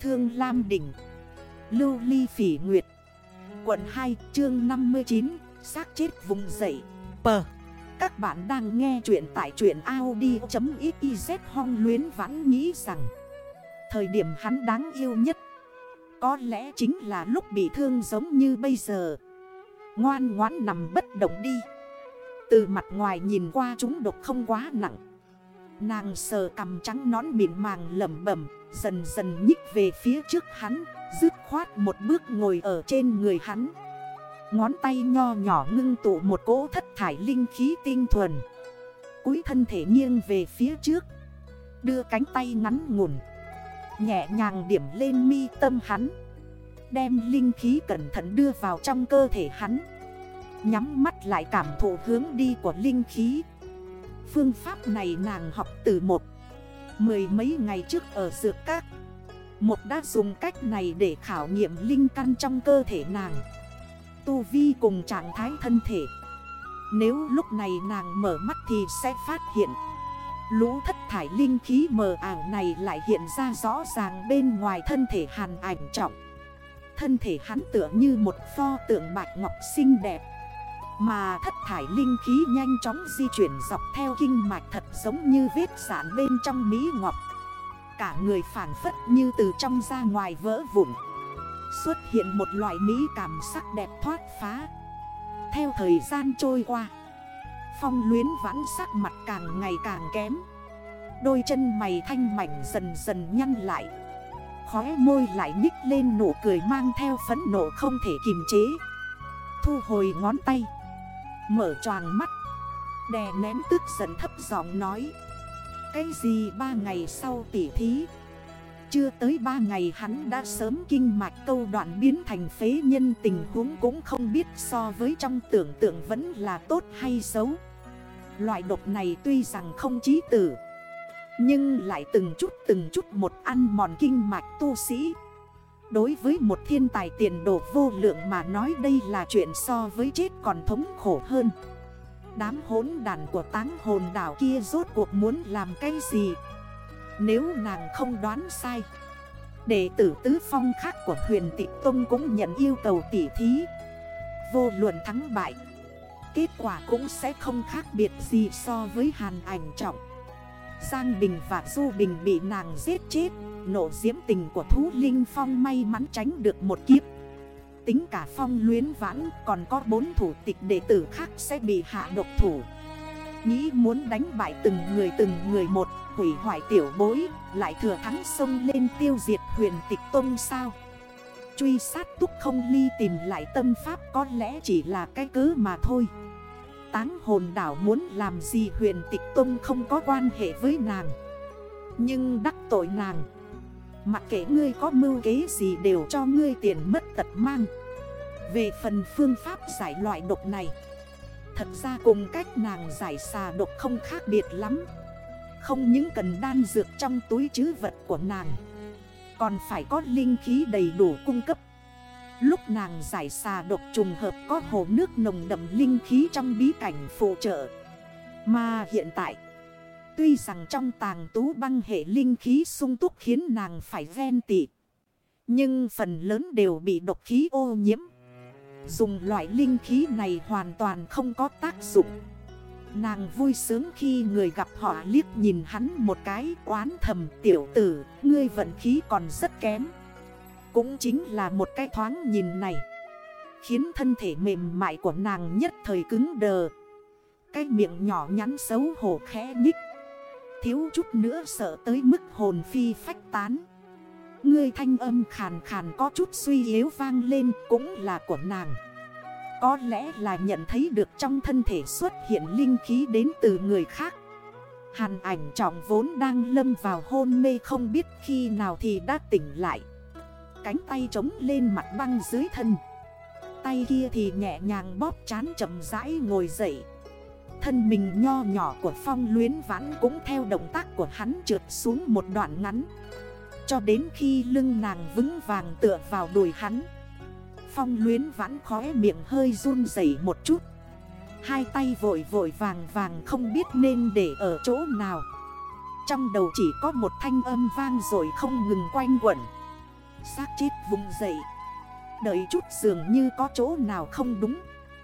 Thương Lam Đỉnh, Lưu Ly Phỉ Nguyệt, Quận 2 chương 59 xác chết vùng dậy. Pờ. Các bạn đang nghe chuyện tại truyện Audi.xyz hong luyến vãn nghĩ rằng, Thời điểm hắn đáng yêu nhất, Có lẽ chính là lúc bị thương giống như bây giờ. Ngoan ngoãn nằm bất động đi. Từ mặt ngoài nhìn qua chúng độc không quá nặng. Nàng sờ cầm trắng nón mịn màng lầm bẩm, Dần dần nhích về phía trước hắn, Dứt khoát một bước ngồi ở trên người hắn. Ngón tay nho nhỏ ngưng tụ một cỗ thất thải linh khí tinh thuần. Cúi thân thể nghiêng về phía trước, Đưa cánh tay ngắn ngủn, Nhẹ nhàng điểm lên mi tâm hắn, Đem linh khí cẩn thận đưa vào trong cơ thể hắn. Nhắm mắt lại cảm thụ hướng đi của linh khí. Phương pháp này nàng học từ một, Mười mấy ngày trước ở dược các. Một đã dùng cách này để khảo nghiệm linh căn trong cơ thể nàng. Tu vi cùng trạng thái thân thể. Nếu lúc này nàng mở mắt thì sẽ phát hiện, Lũ thất thải linh khí mờ ảo này lại hiện ra rõ ràng bên ngoài thân thể hàn ảnh trọng. Thân thể hắn tựa như một pho tượng bạch ngọc xinh đẹp mà thất thải linh khí nhanh chóng di chuyển dọc theo kinh mạch thật giống như vết sản bên trong Mỹ Ngọc. Cả người phản phất như từ trong ra ngoài vỡ vụn. Xuất hiện một loại Mỹ cảm sắc đẹp thoát phá. Theo thời gian trôi qua, Phong luyến vãn sắc mặt càng ngày càng kém. Đôi chân mày thanh mảnh dần dần nhăn lại. Khóe môi lại nhích lên nụ cười mang theo phấn nộ không thể kìm chế. Thu hồi ngón tay. Mở choàng mắt. Đè nén tức giận thấp giọng nói. Cái gì ba ngày sau tỉ thí? Chưa tới ba ngày hắn đã sớm kinh mạch câu đoạn biến thành phế nhân. Tình huống cũng không biết so với trong tưởng tượng vẫn là tốt hay xấu. Loại độc này tuy rằng không chí tử, Nhưng lại từng chút từng chút một ăn mòn kinh mạch tu sĩ. Đối với một thiên tài tiền đồ vô lượng mà nói đây là chuyện so với chết còn thống khổ hơn. Đám hốn đàn của táng hồn đảo kia rốt cuộc muốn làm cái gì? Nếu nàng không đoán sai, Đệ tử tứ phong khác của huyền tị Tông cũng nhận yêu cầu tỉ thí. Vô luận thắng bại, Kết quả cũng sẽ không khác biệt gì so với hàn ảnh trọng. Giang Bình và Du Bình bị nàng giết chết. Nộ diễm tình của thú linh phong may mắn tránh được một kiếp. Tính cả phong luyến vãn, còn có bốn thủ tịch đệ tử khác sẽ bị hạ độc thủ. Nghĩ muốn đánh bại từng người từng người một, Hủy hoại tiểu bối, Lại thừa thắng sông lên tiêu diệt huyền tịch tông sao? Truy sát túc không ly tìm lại tâm pháp có lẽ chỉ là cái cớ mà thôi. Táng hồn đảo muốn làm gì huyền tịch tông không có quan hệ với nàng. Nhưng đắc tội nàng Mặc kệ ngươi có mưu kế gì đều cho ngươi tiền mất tật mang. Về phần phương pháp giải loại độc này, Thật ra cùng cách nàng giải xà độc không khác biệt lắm. Không những cần đan dược trong túi chứ vật của nàng, Còn phải có linh khí đầy đủ cung cấp. Lúc nàng giải xà độc trùng hợp có hồ nước nồng đậm linh khí trong bí cảnh phụ trợ, Mà hiện tại Tuy rằng trong tàng tú băng hệ linh khí sung túc khiến nàng phải ven tị, Nhưng phần lớn đều bị độc khí ô nhiễm. Dùng loại linh khí này hoàn toàn không có tác dụng. Nàng vui sướng khi người gặp họ liếc nhìn hắn một cái, oán thầm, tiểu tử, Ngươi vận khí còn rất kém. Cũng chính là một cái thoáng nhìn này, Khiến thân thể mềm mại của nàng nhất thời cứng đờ. Cái miệng nhỏ nhắn xấu hổ khẽ nhích Thiếu chút nữa sợ tới mức hồn phi phách tán. Ngươi thanh âm khàn khàn có chút suy yếu vang lên cũng là của nàng. Có lẽ là nhận thấy được trong thân thể xuất hiện linh khí đến từ người khác. Hàn ảnh trọng vốn đang lâm vào hôn mê không biết khi nào thì đã tỉnh lại. Cánh tay trống lên mặt băng dưới thân. Tay kia thì nhẹ nhàng bóp chán chậm rãi ngồi dậy. Thân mình nho nhỏ của phong luyến vãn cũng theo động tác của hắn trượt xuống một đoạn ngắn. Cho đến khi lưng nàng vững vàng tựa vào đùi hắn, Phong luyến vãn khóe miệng hơi run dậy một chút. Hai tay vội vội vàng vàng không biết nên để ở chỗ nào. Trong đầu chỉ có một thanh âm vang rồi không ngừng quanh quẩn. Xác chết vùng dậy. Đợi chút dường như có chỗ nào không đúng.